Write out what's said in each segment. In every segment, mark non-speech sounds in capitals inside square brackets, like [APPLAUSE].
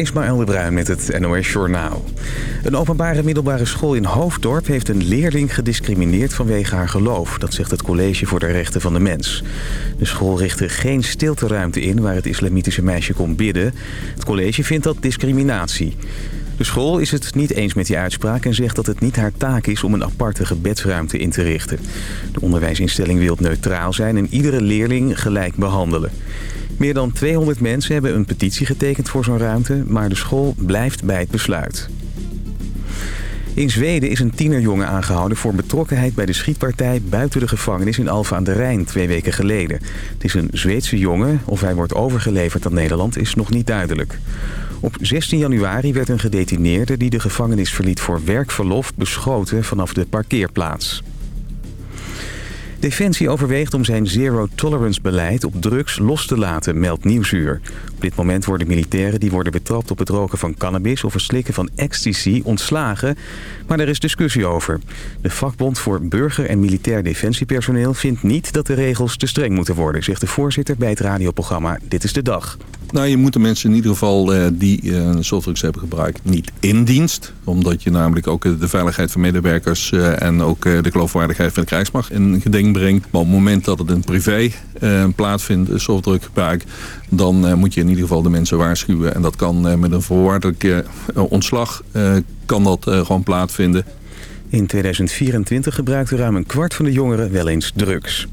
Ismaël de Bruin met het NOS Journaal. Een openbare middelbare school in Hoofddorp heeft een leerling gediscrimineerd vanwege haar geloof. Dat zegt het College voor de Rechten van de Mens. De school richtte geen stilteruimte in waar het islamitische meisje kon bidden. Het college vindt dat discriminatie. De school is het niet eens met die uitspraak en zegt dat het niet haar taak is om een aparte gebedsruimte in te richten. De onderwijsinstelling wil neutraal zijn en iedere leerling gelijk behandelen. Meer dan 200 mensen hebben een petitie getekend voor zo'n ruimte, maar de school blijft bij het besluit. In Zweden is een tienerjongen aangehouden voor betrokkenheid bij de schietpartij buiten de gevangenis in Alfa aan de Rijn twee weken geleden. Het is een Zweedse jongen. Of hij wordt overgeleverd aan Nederland is nog niet duidelijk. Op 16 januari werd een gedetineerde die de gevangenis verliet voor werkverlof beschoten vanaf de parkeerplaats. Defensie overweegt om zijn zero-tolerance-beleid op drugs los te laten, meldt Nieuwsuur. Op dit moment worden militairen die worden betrapt op het roken van cannabis of verslikken van ecstasy ontslagen. Maar er is discussie over. De vakbond voor burger- en militair defensiepersoneel vindt niet dat de regels te streng moeten worden, zegt de voorzitter bij het radioprogramma Dit is de Dag. Nou, je moet de mensen in ieder geval uh, die uh, softdrugs hebben gebruikt niet in dienst. Omdat je namelijk ook de veiligheid van medewerkers en ook de geloofwaardigheid van de krijgsmacht in geding brengt. Maar op het moment dat het in privé plaatsvindt, softdruggebruik, dan moet je in ieder geval de mensen waarschuwen. En dat kan met een voorwaardelijke ontslag kan dat gewoon plaatsvinden. In 2024 gebruikte ruim een kwart van de jongeren wel eens drugs.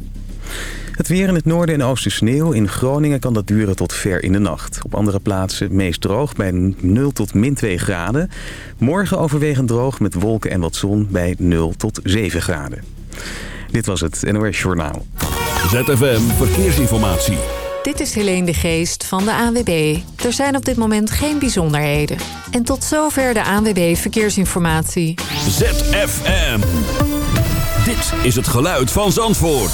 Het weer in het noorden en oosten sneeuw. In Groningen kan dat duren tot ver in de nacht. Op andere plaatsen meest droog bij 0 tot min 2 graden. Morgen overwegend droog met wolken en wat zon bij 0 tot 7 graden. Dit was het NOS Journaal. ZFM Verkeersinformatie. Dit is Helene de Geest van de ANWB. Er zijn op dit moment geen bijzonderheden. En tot zover de ANWB Verkeersinformatie. ZFM. Dit is het geluid van Zandvoort.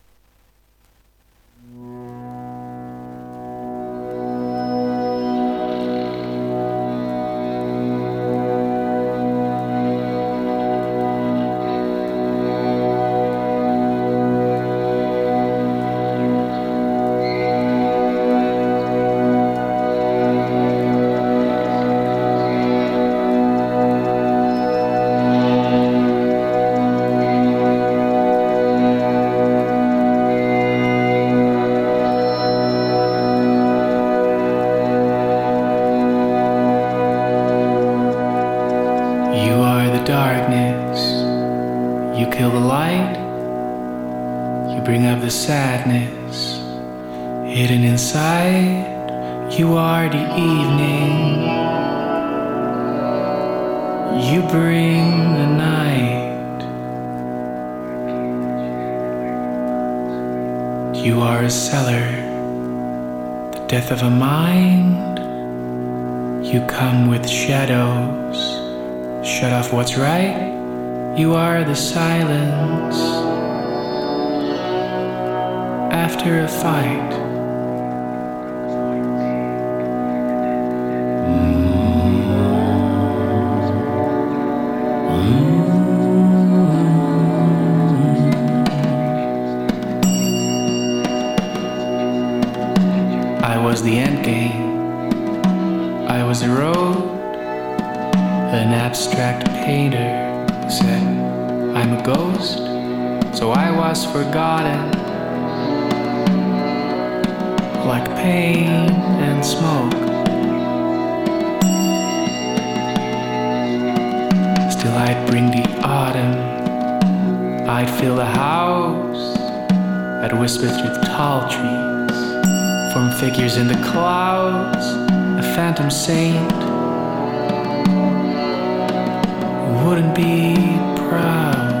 Was the end game. I was a road, an abstract painter said, I'm a ghost, so I was forgotten. Like pain and smoke. Still, I'd bring the autumn, I'd fill the house, I'd whisper through the tall trees from figures in the clouds, a phantom saint wouldn't be proud.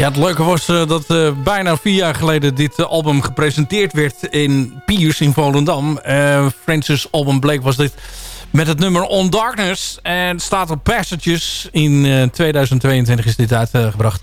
Ja, het leuke was uh, dat uh, bijna vier jaar geleden dit uh, album gepresenteerd werd in Piers in Volendam. Francis Album Blake was dit met het nummer On Darkness. En staat op Passages. In 2022 is dit uitgebracht.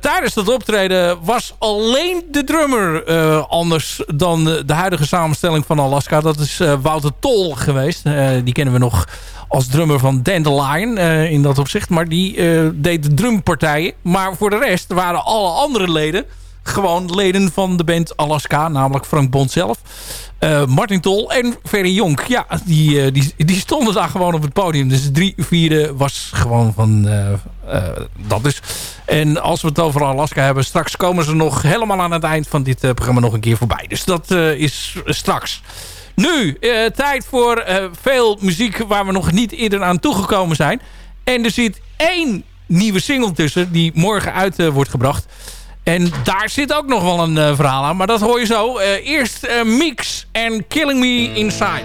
Tijdens dat optreden was alleen de drummer anders dan de, huidige samenstelling van Alaska. Dat is Wouter Tol geweest. die kennen we nog als drummer van Dandelion in dat opzicht. Maar die deed de drumpartijen. Maar voor de rest waren alle andere leden gewoon leden van de band Alaska. Namelijk Frank Bond zelf. Uh, Martin Tol en Ferry Jonk. Ja, die, die, die stonden daar gewoon op het podium. Dus drie vierde was gewoon van dat dus. En als we het over Alaska hebben, straks komen ze nog helemaal aan het eind van dit programma nog een keer voorbij. Dus dat is straks. Nu, tijd voor veel muziek waar we nog niet eerder aan toegekomen zijn. En er zit één nieuwe single tussen die morgen uit wordt gebracht. En daar zit ook nog wel een verhaal aan, maar dat hoor je zo. eerst Mix en Killing Me Inside.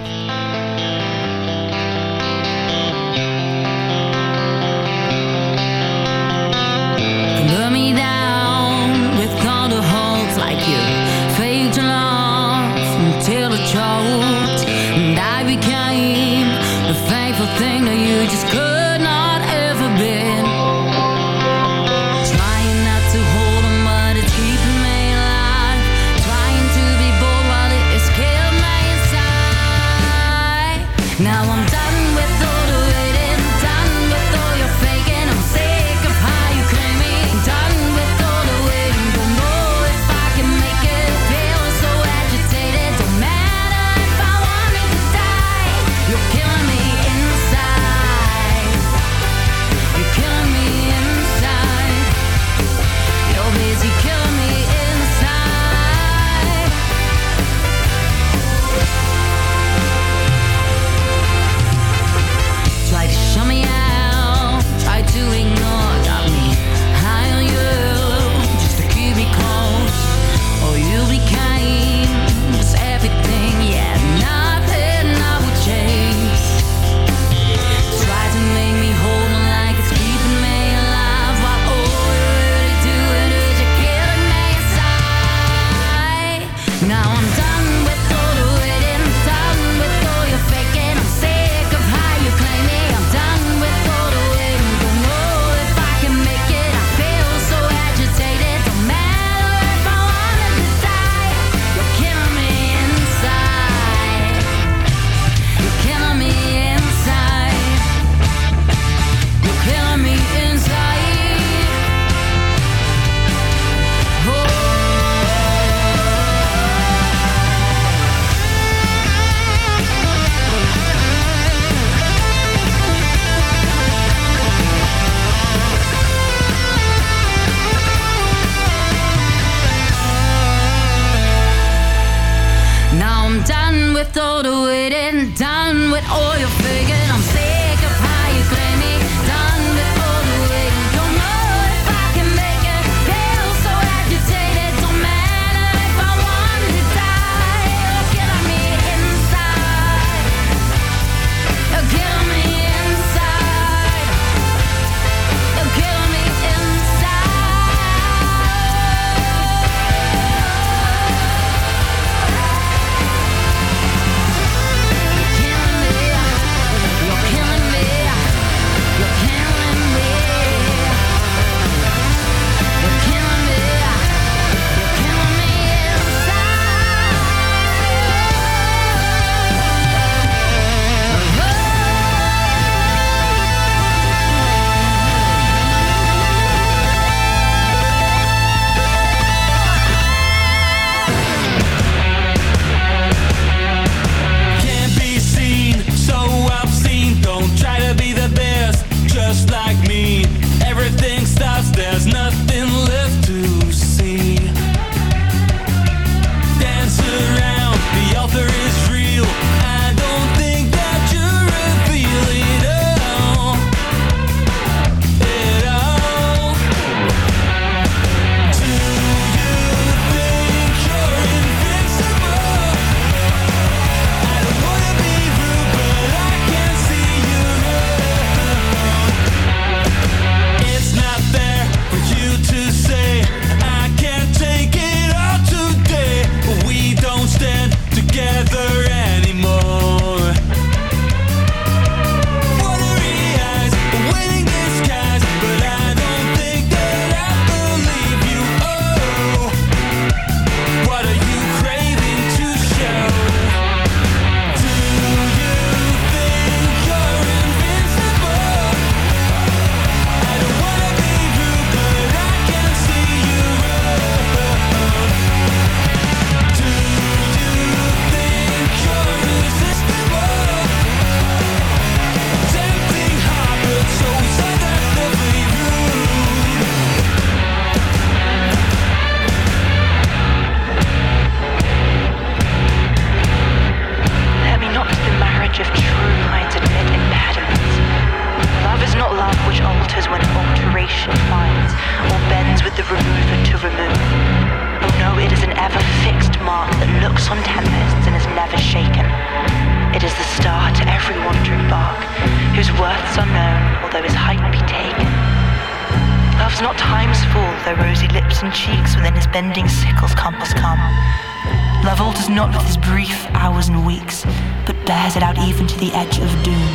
the edge of doom.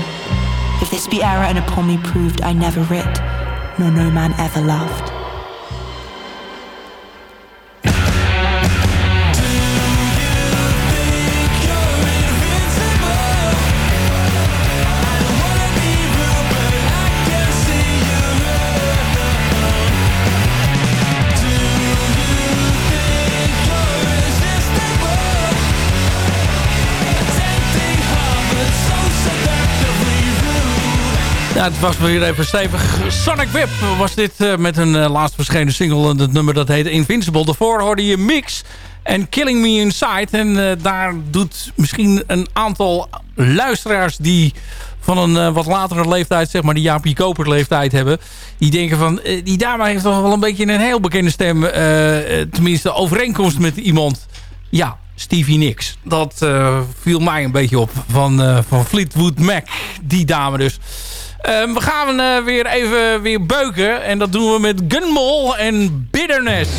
If this be error and upon me proved, I never writ, nor no man ever loved. het was weer even stevig. Sonic Web was dit eh, met een eh, laatst verschenen single. En het nummer dat heet Invincible. Daarvoor hoorde je Mix en Killing Me Inside. En eh, daar doet misschien een aantal luisteraars die van een wat latere leeftijd, zeg maar die Jaapie Koper leeftijd hebben. Die denken van, die dame heeft toch wel een beetje een heel bekende stem. tenminste overeenkomst met iemand. Ja, Stevie Nicks. Dat viel mij een beetje op. Van, van Fleetwood Mac, die dame dus. Ehm, we gaan eh, weer even weer beuken. En dat doen we met Gunmol en Bitterness.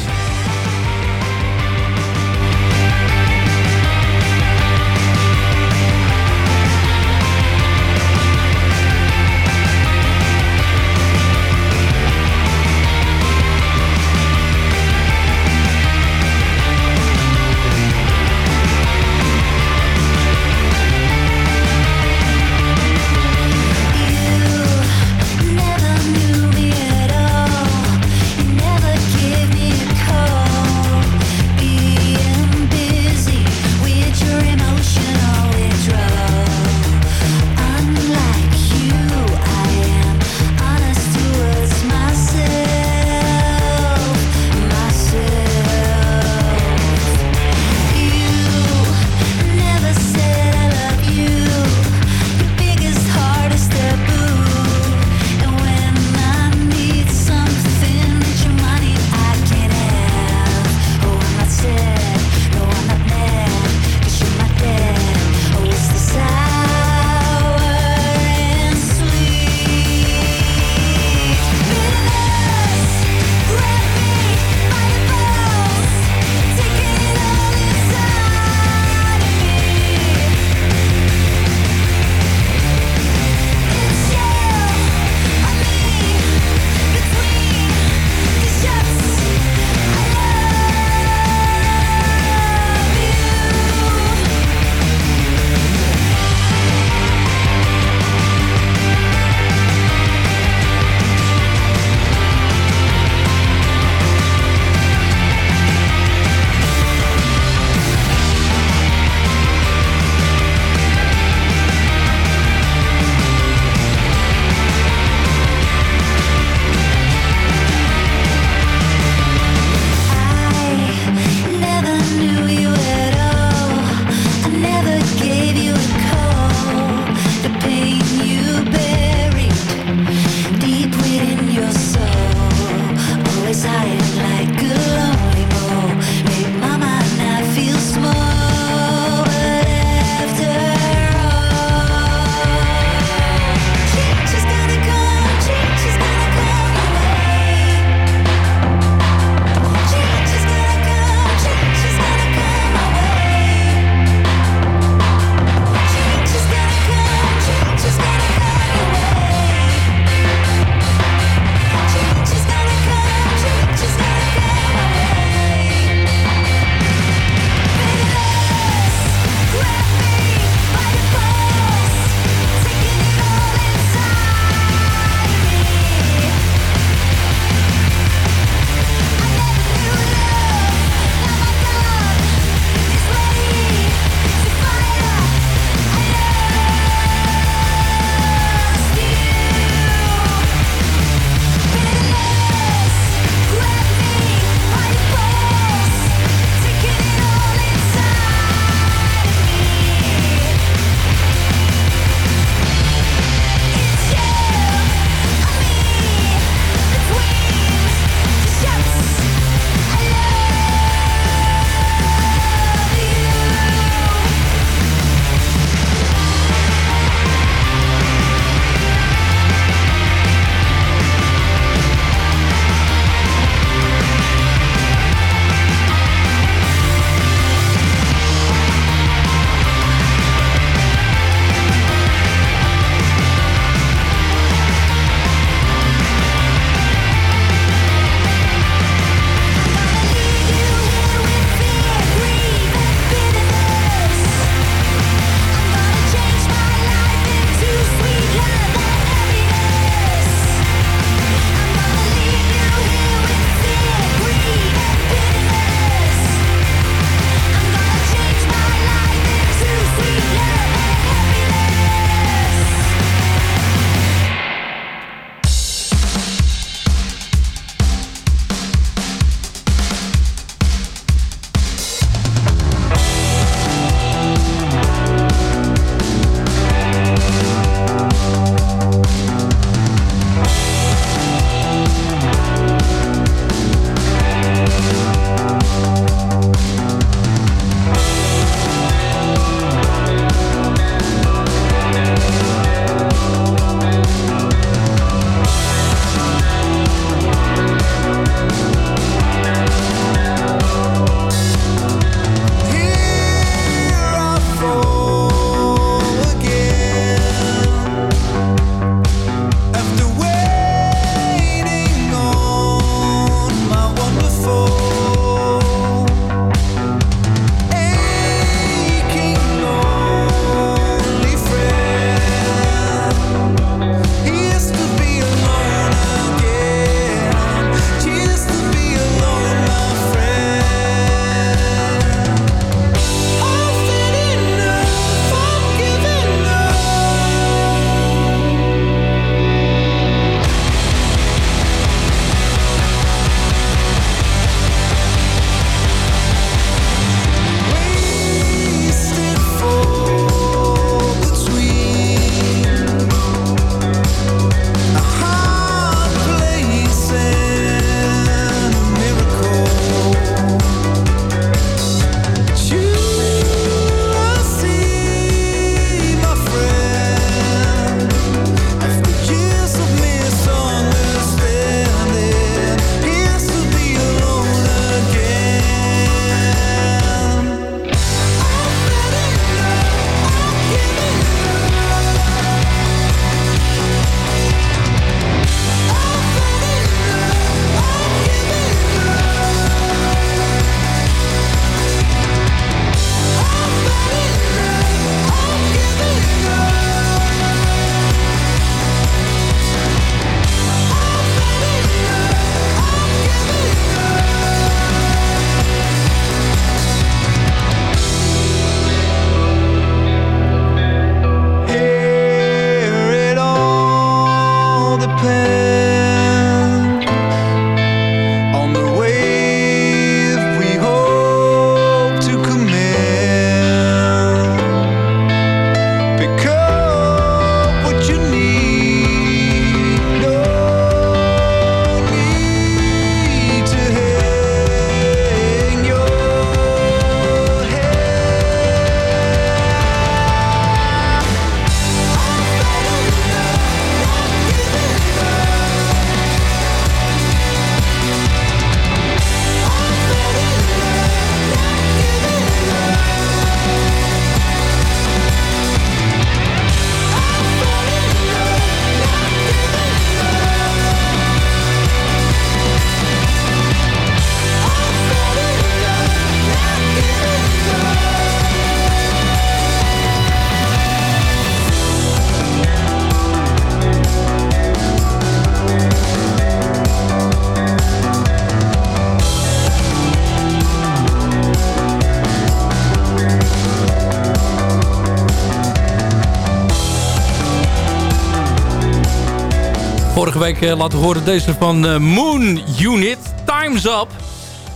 Vorige week eh, laten horen deze van eh, Moon Unit, Time's Up.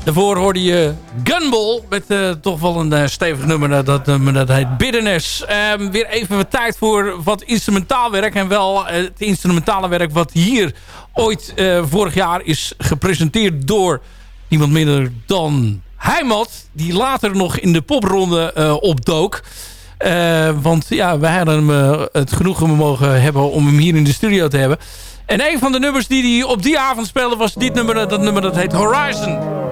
Daarvoor hoorde je Gunball met eh, toch wel een stevig nummer. Dat dat heet Bitterness. Ehm, weer even wat tijd voor wat instrumentaal werk. En wel het instrumentale werk wat hier ooit vorig jaar is gepresenteerd door niemand minder dan Heimat. Die later nog in de popronde opdook. Want ja, wij hadden hem, het genoegen mogen hebben om hem hier in de studio te hebben. En een van de nummers die hij op die avond speelde was dit nummer. Dat nummer dat heet Horizon. Horizon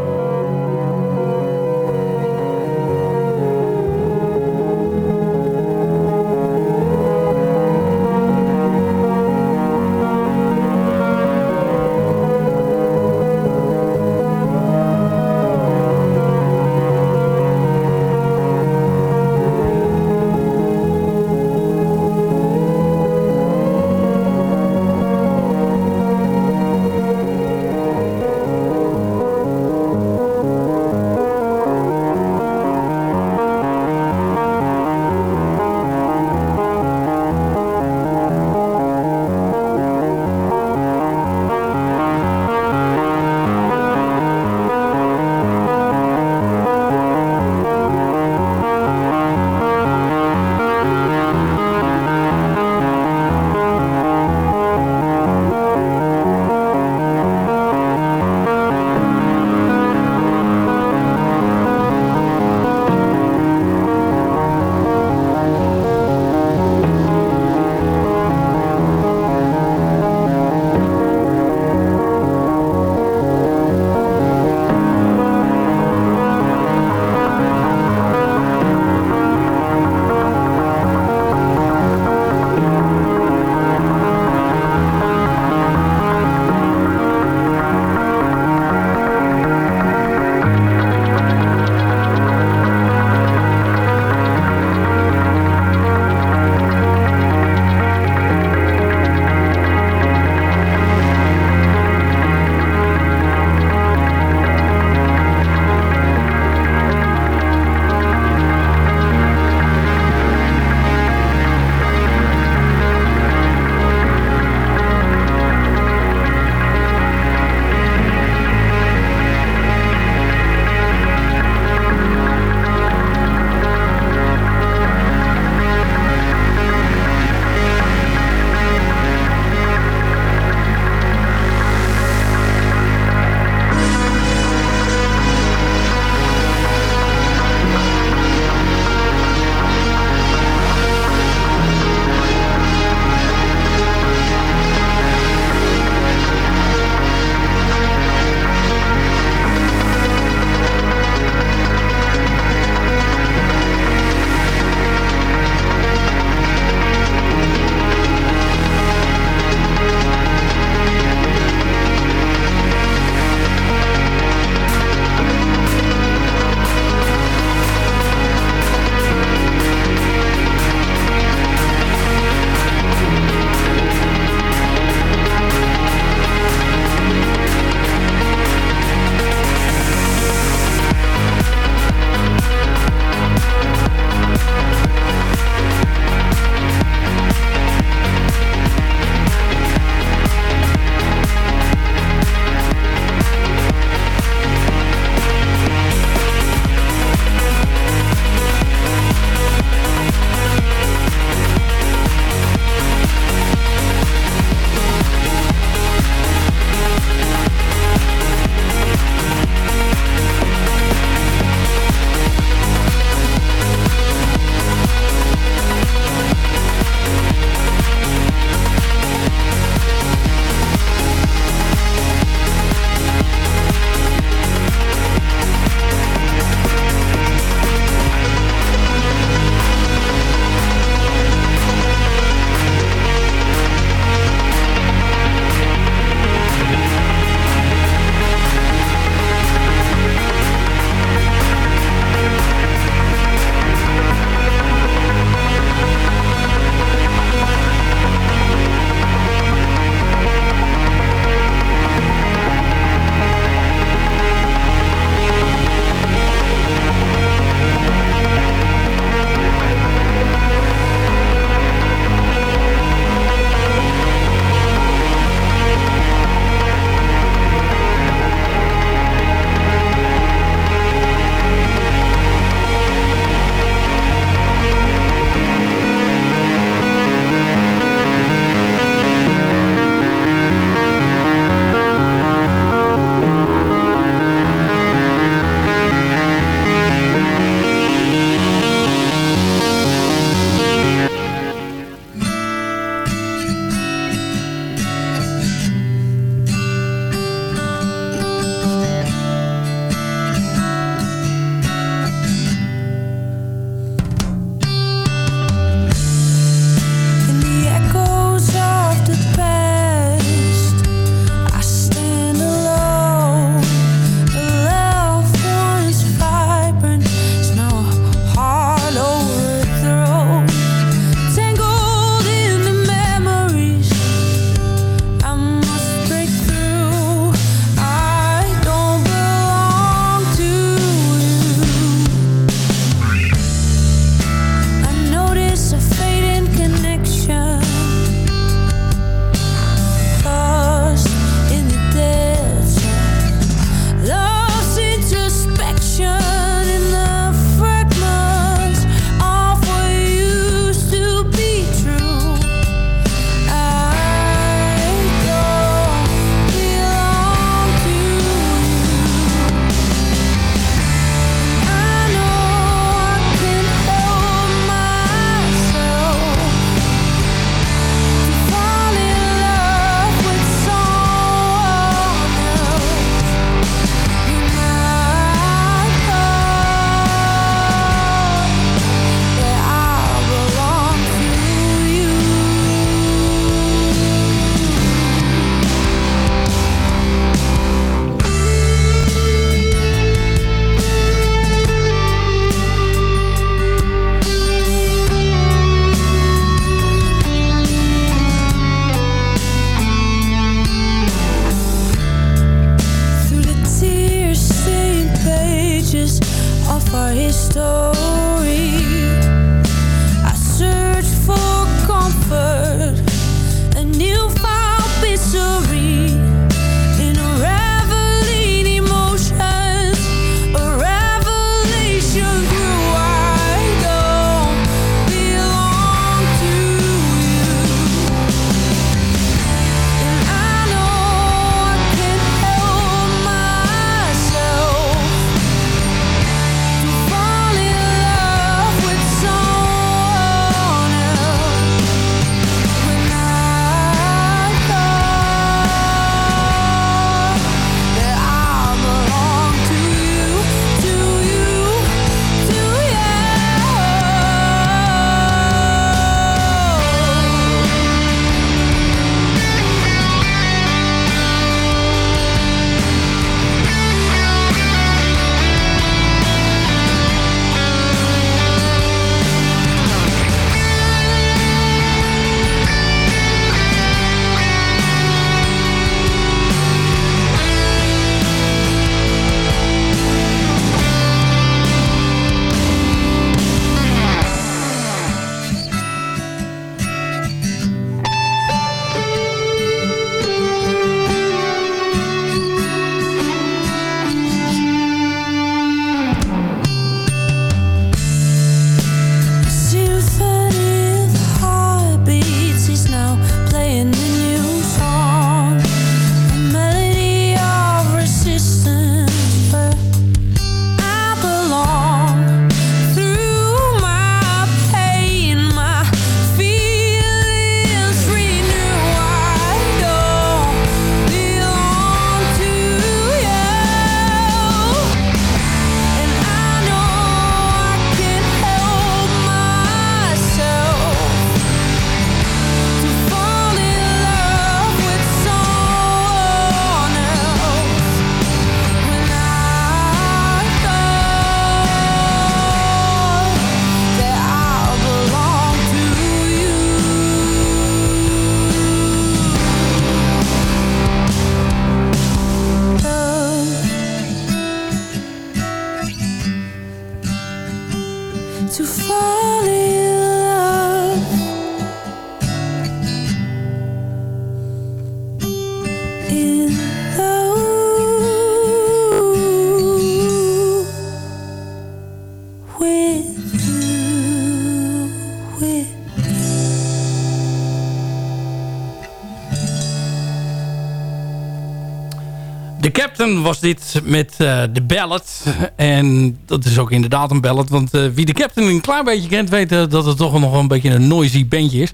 Was dit met eh, de ballad. En dat is ook inderdaad een ballad. Want eh, wie de Captain een klein beetje kent... weet eh, dat het toch nog een beetje een noisy bandje is.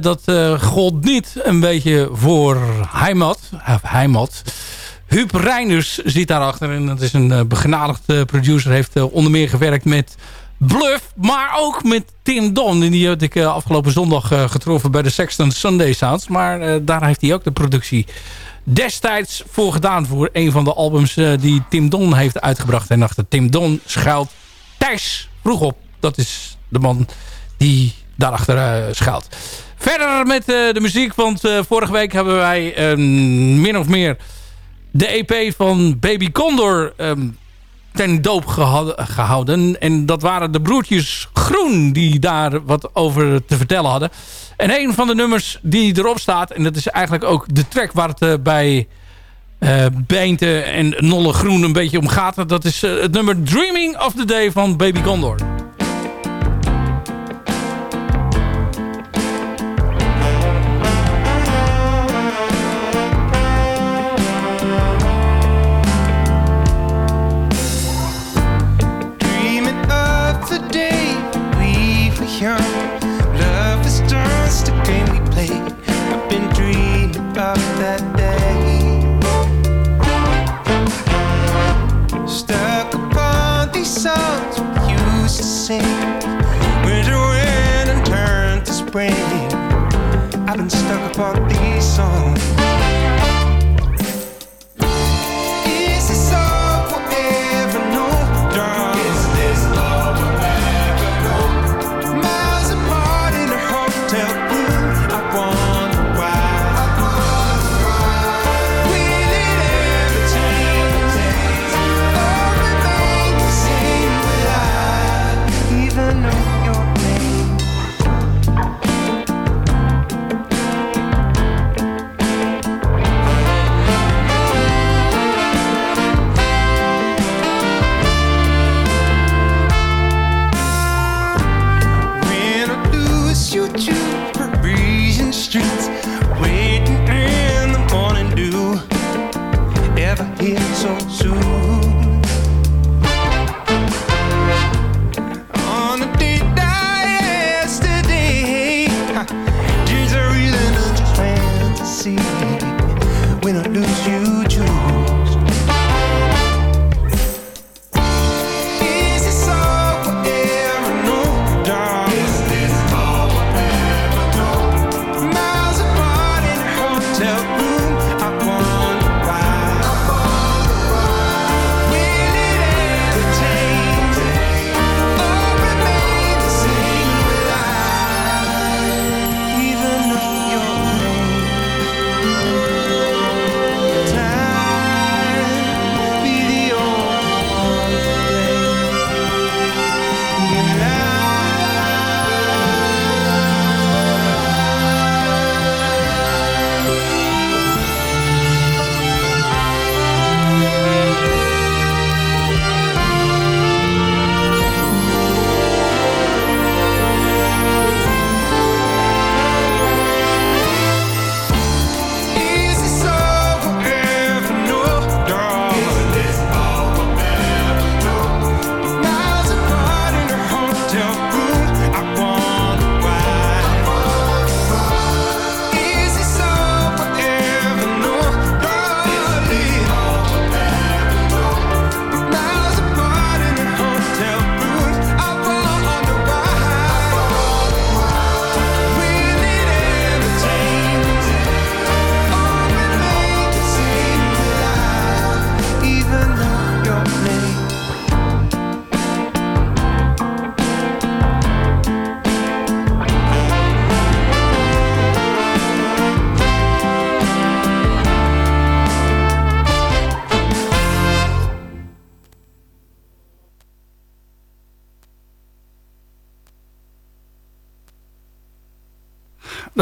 Dat gold niet een beetje voor Heimat. Heimat. Huub Reiners zit daarachter. En dat is een begenadigd producer. Heeft onder meer gewerkt met Bluff. Maar ook met Tim Don. En die had ik afgelopen zondag getroffen bij de Sexton Sunday Sounds. Maar daar heeft hij ook de productie destijds voor gedaan. Voor een van de albums eh, die Tim Don heeft uitgebracht. En achter Tim Don schuilt Thijs vroeg op. Dat is de man die daarachter eh schuilt. Verder met eh, de muziek. Want vorige week hebben wij eh, min of meer de EP van Baby Condor ehm, ten doop gehouden. En dat waren de broertjes Groen die daar wat over te vertellen hadden. En een van de nummers die erop staat... en dat is eigenlijk ook de track waar het eh, bij eh Beente en Nolle Groen een beetje om gaat... dat is eh, het nummer Dreaming of the Day van Baby Condor. apart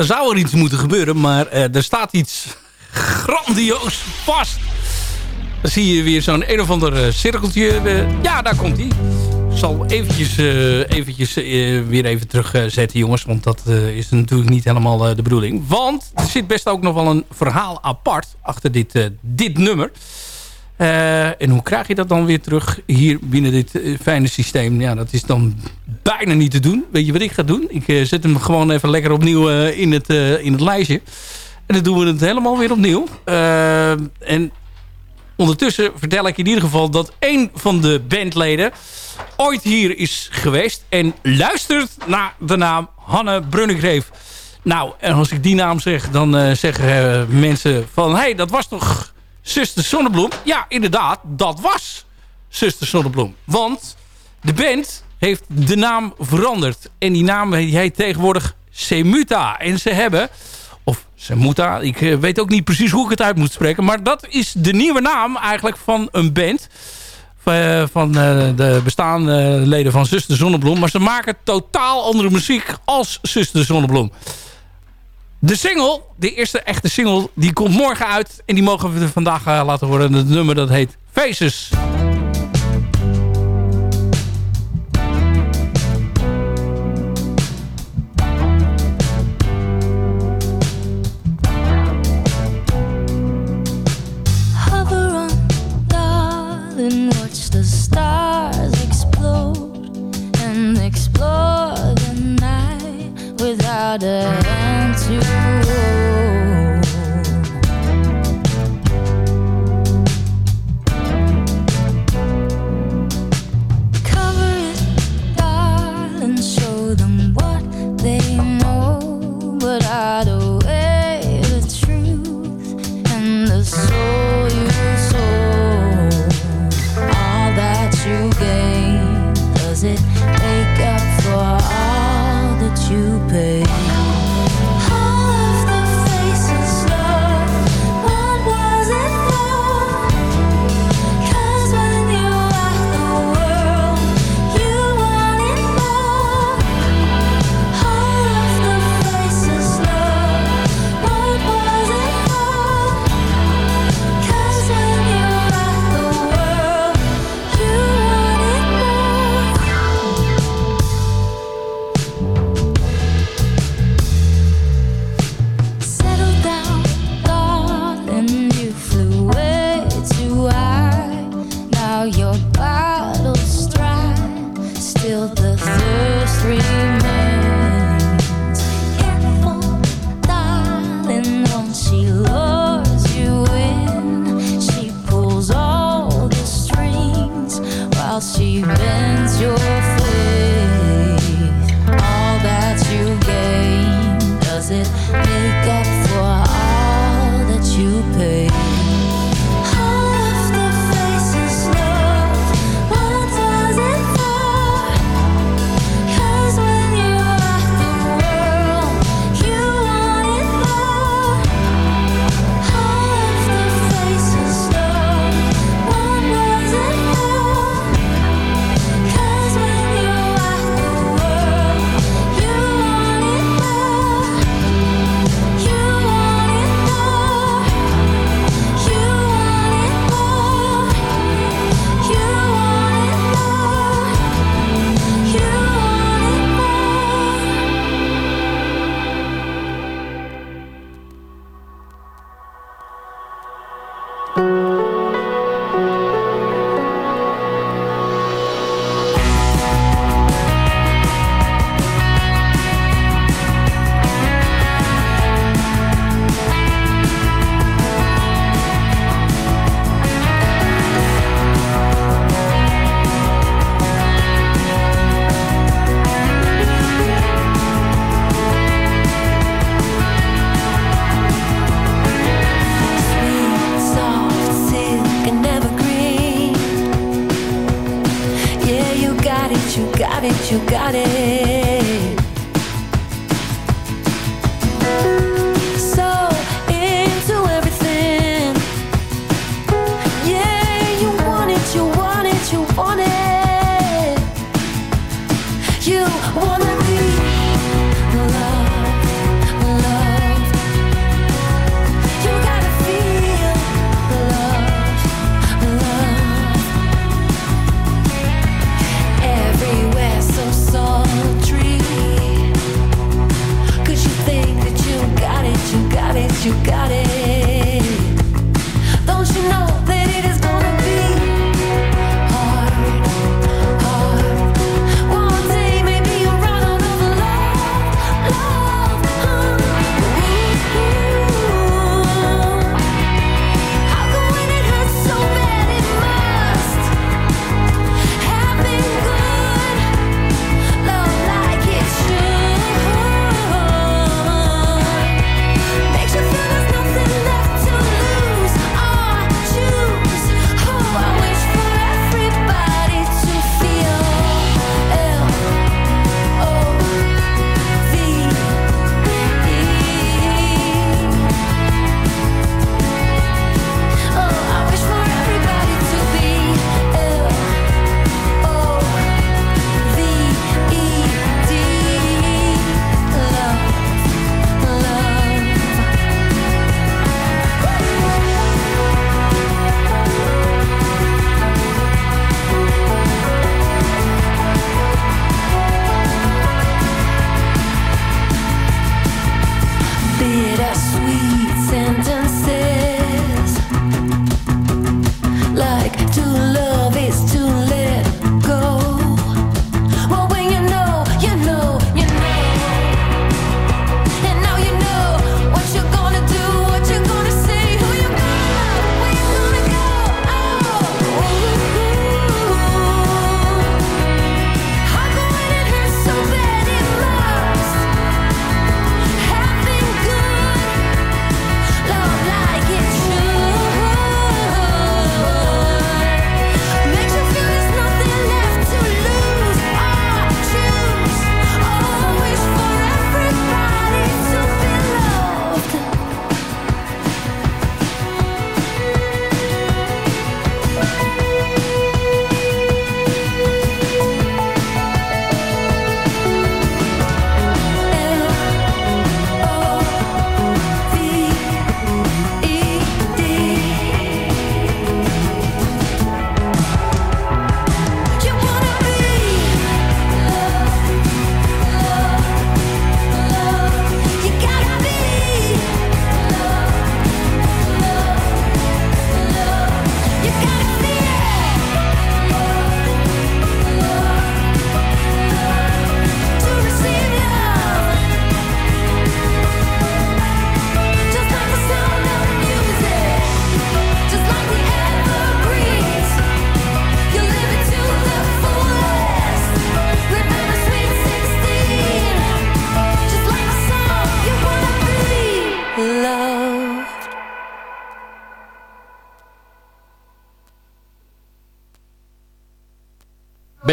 Er zou er iets moeten gebeuren, maar eh, er staat iets grandioos vast. Dan zie je weer zo'n een of ander eh, cirkeltje. eh, ja, daar komt hij. zal eventjes, eventjes weer even terugzetten, jongens. Want dat is natuurlijk niet helemaal de bedoeling. Want er zit best ook nog wel een verhaal apart achter dit, dit nummer. Eh, en hoe krijg je dat dan weer terug hier binnen dit eh, fijne systeem? Ja, dat is dan bijna niet te doen. Weet je wat ik ga doen? Ik eh, zet hem gewoon even lekker opnieuw in, het, in het lijstje. En dan doen we het helemaal weer opnieuw. En ondertussen vertel ik in ieder geval dat een van de bandleden ooit hier is geweest en luistert naar de naam Hanne Brunnegreef. Nou, en als ik die naam zeg, dan zeggen mensen van... hé, hey, dat was toch Zuster Zonnebloem? Ja, inderdaad, dat was Zuster Zonnebloem. Want de band heeft de naam veranderd. En die naam heet tegenwoordig Semuta. En ze hebben of Semuta. Ik eh, weet ook niet precies hoe ik het uit moet spreken. Maar dat is de nieuwe naam eigenlijk van een band. Eh, van eh, de bestaande leden van Zuster Zonnebloem. Maar ze maken totaal andere muziek als Zuster Zonnebloem. De single, de eerste echte single, die komt morgen uit. En die mogen we vandaag eh, laten horen. Het nummer dat heet Faces. Hover on,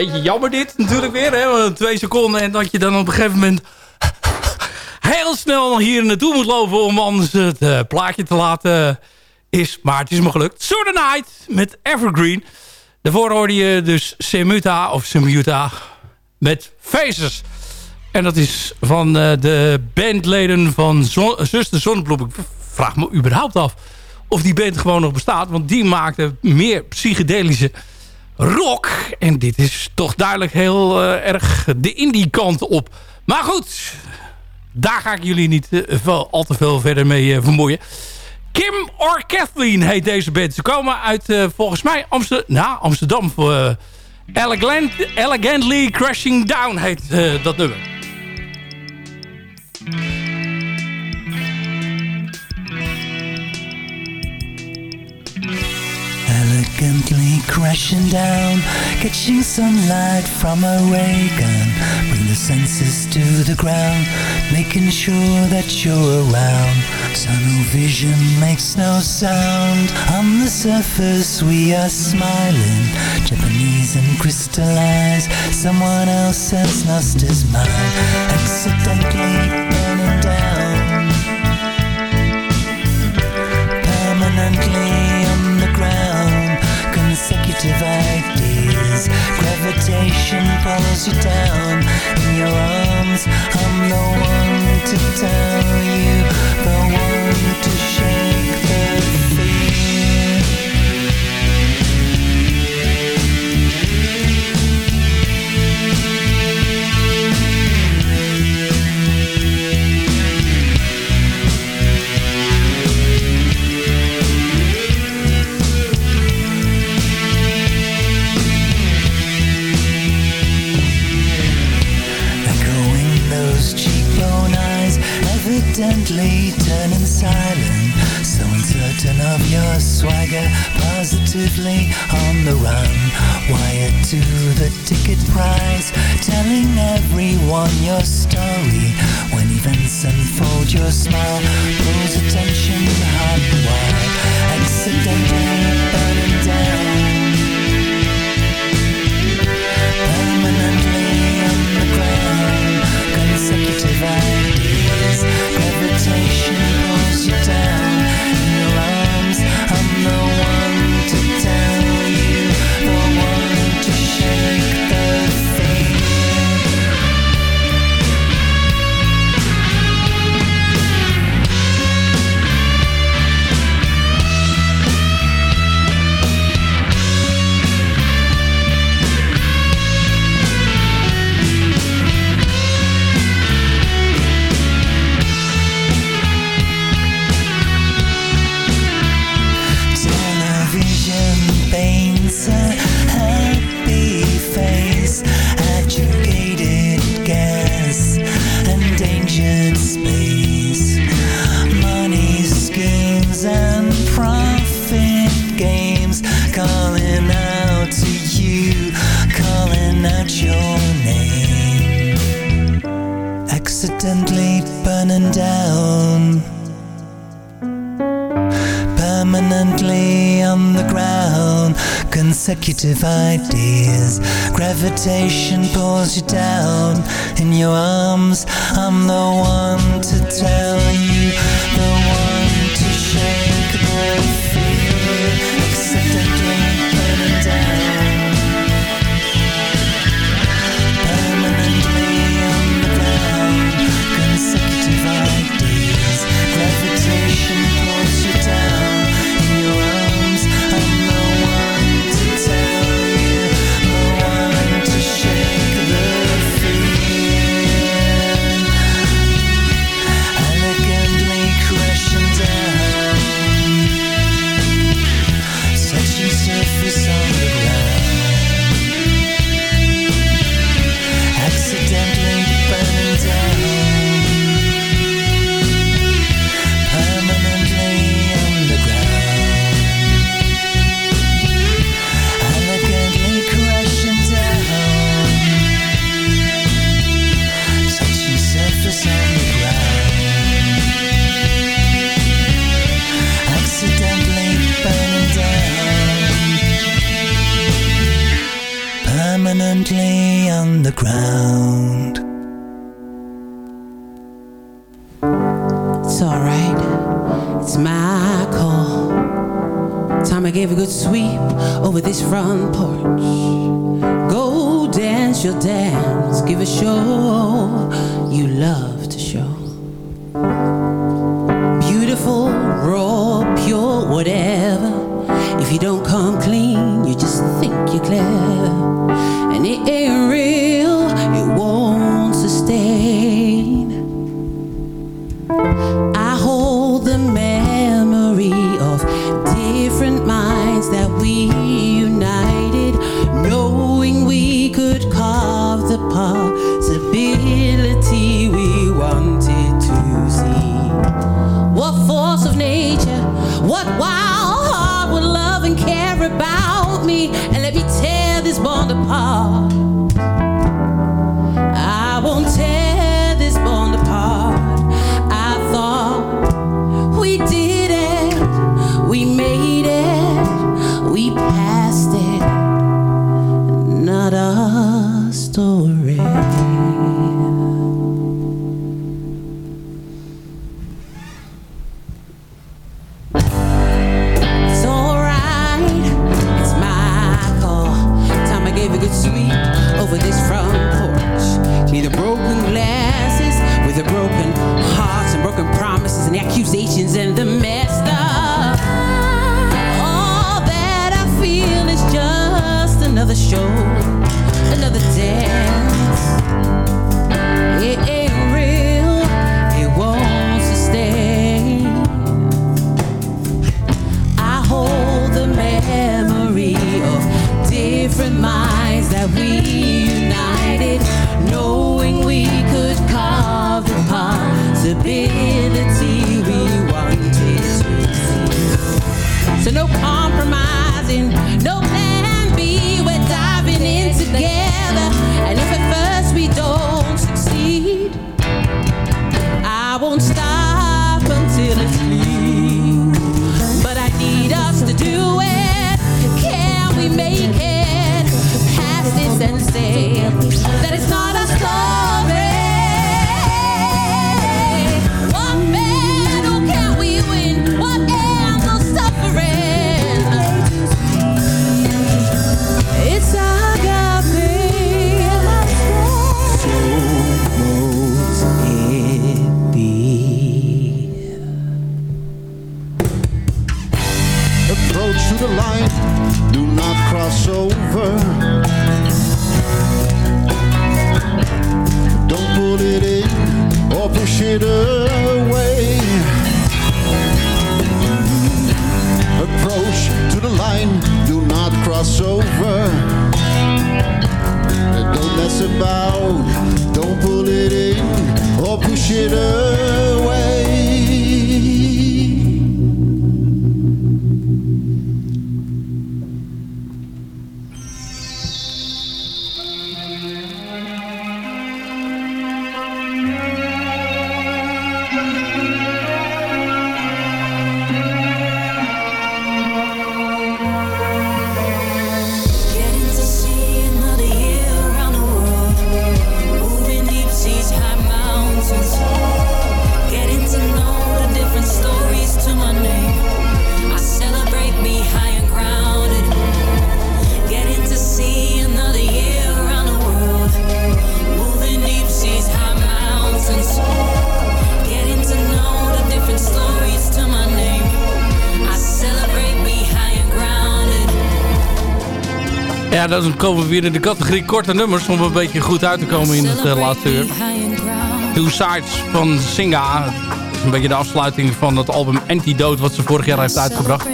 Beetje jammer dit natuurlijk weer. Hè? Twee seconden en dat je dan op een gegeven moment... heel snel hier naartoe moet lopen... om anders het eh, plaatje te laten is. Maar het is me gelukt. The Night met Evergreen. Daarvoor hoorde je dus Semuta of Semuta met Faces. En dat is van eh, de bandleden van Zon Zuster Zonnebloem. Ik vraag me überhaupt af of die band gewoon nog bestaat. Want die maakte meer psychedelische rock. En dit is toch duidelijk heel eh, erg de indie kant op. Maar goed, daar ga ik jullie niet eh, veel, al te veel verder mee eh, vermoeien. Kim or Kathleen heet deze band. Ze komen uit volgens mij Amster nou, Amsterdam. Elegant, Elegantly Crashing Down heet dat nummer. Elegantly crashing down, catching sunlight from a ray gun. Bring the senses to the ground, making sure that you're around. No vision makes no sound. On the surface, we are smiling. Japanese and crystallized. Someone else has lost his mind, accidentally burning down. Permanently consecutive ideas. Gravitation pulls you down in your arms. I'm the one to tell you, the one evidently turning silent. So uncertain of your swagger, positively on the run. Wired to the ticket price, telling everyone your story. When events unfold, your smile pulls attention hardwired. Accidentally consecutive ideas. Gravitation pulls you down in your arms. I'm the one to tell you. force of nature. What wild dan komen we weer in de categorie korte nummers... om een beetje goed uit te komen in het eh, laatste uur. Two Sides van Singa. Dat is een beetje de afsluiting van het album Antidote... wat ze vorig jaar heeft uitgebracht.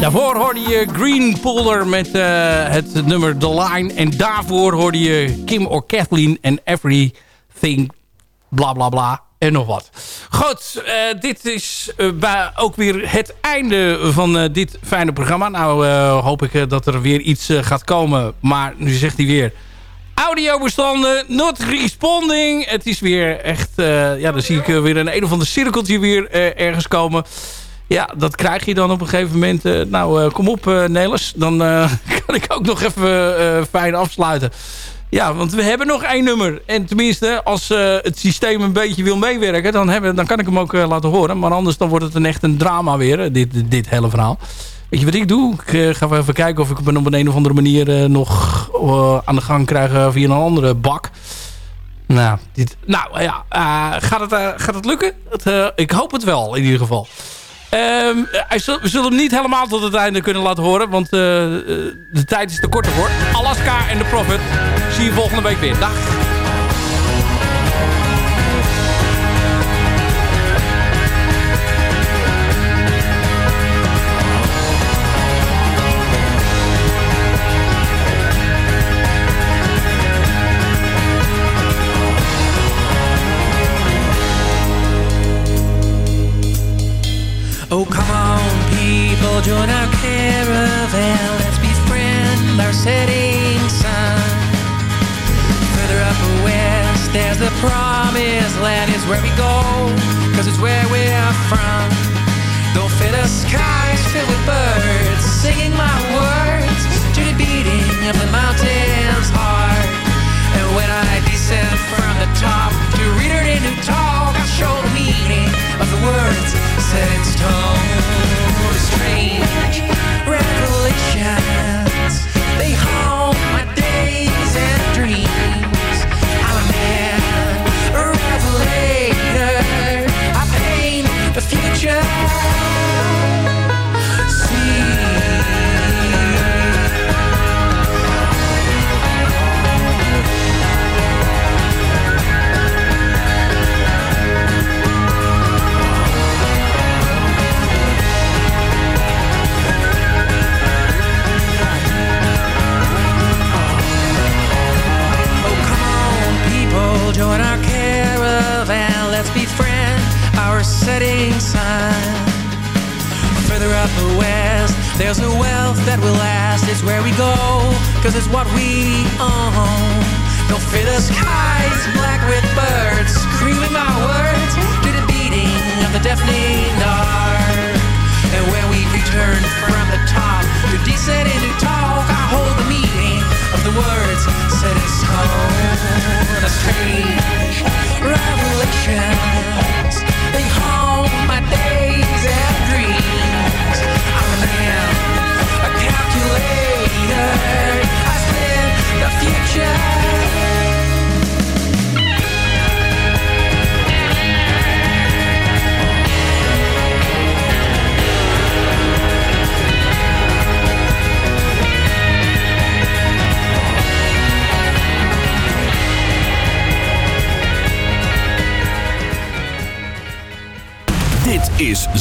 Daarvoor hoorde je Green Polder met eh, het nummer The Line. En daarvoor hoorde je Kim or Kathleen en Everything bla bla bla en nog wat. Goed, eh, dit is eh, ook weer het einde van eh, dit fijne programma. Nou hoop ik dat er weer iets gaat komen. Maar nu zegt hij weer... Audiobestanden, not responding. Het is weer echt... ja, dan zie ik weer een een of ander cirkeltje weer ergens komen. Ja, dat krijg je dan op een gegeven moment. nou, kom op Nelis. Dan [LAUGHS] kan ik ook nog even fijn afsluiten. Ja, want we hebben nog één nummer. En tenminste, als eh, het systeem een beetje wil meewerken... Dan, hebben, dan kan ik hem ook eh, laten horen. Maar anders dan wordt het een echt een drama weer, eh, dit, dit hele verhaal. Weet je wat ik doe? Ik ga even kijken of ik hem op een, een of andere manier... nog aan de gang krijg via een andere bak. Nou, dit, nou ja, gaat, het, gaat het lukken? Ik hoop het wel, in ieder geval. Ehm, we zullen hem niet helemaal tot het einde kunnen laten horen. Want eh, eh, de tijd is te kort voor. Alaska en de Prophet. Zie je volgende week weer. Dag. Oh, come on, people, join our caravan. Let's befriend our setting sun. Further up west, there's the promised land. Is where we go, cause it's where we're from. Don't fill the skies filled with birds, singing my words to the beating of the mountain's heart. And when I descend from the top to read her in new talk, I show the meaning of the words home.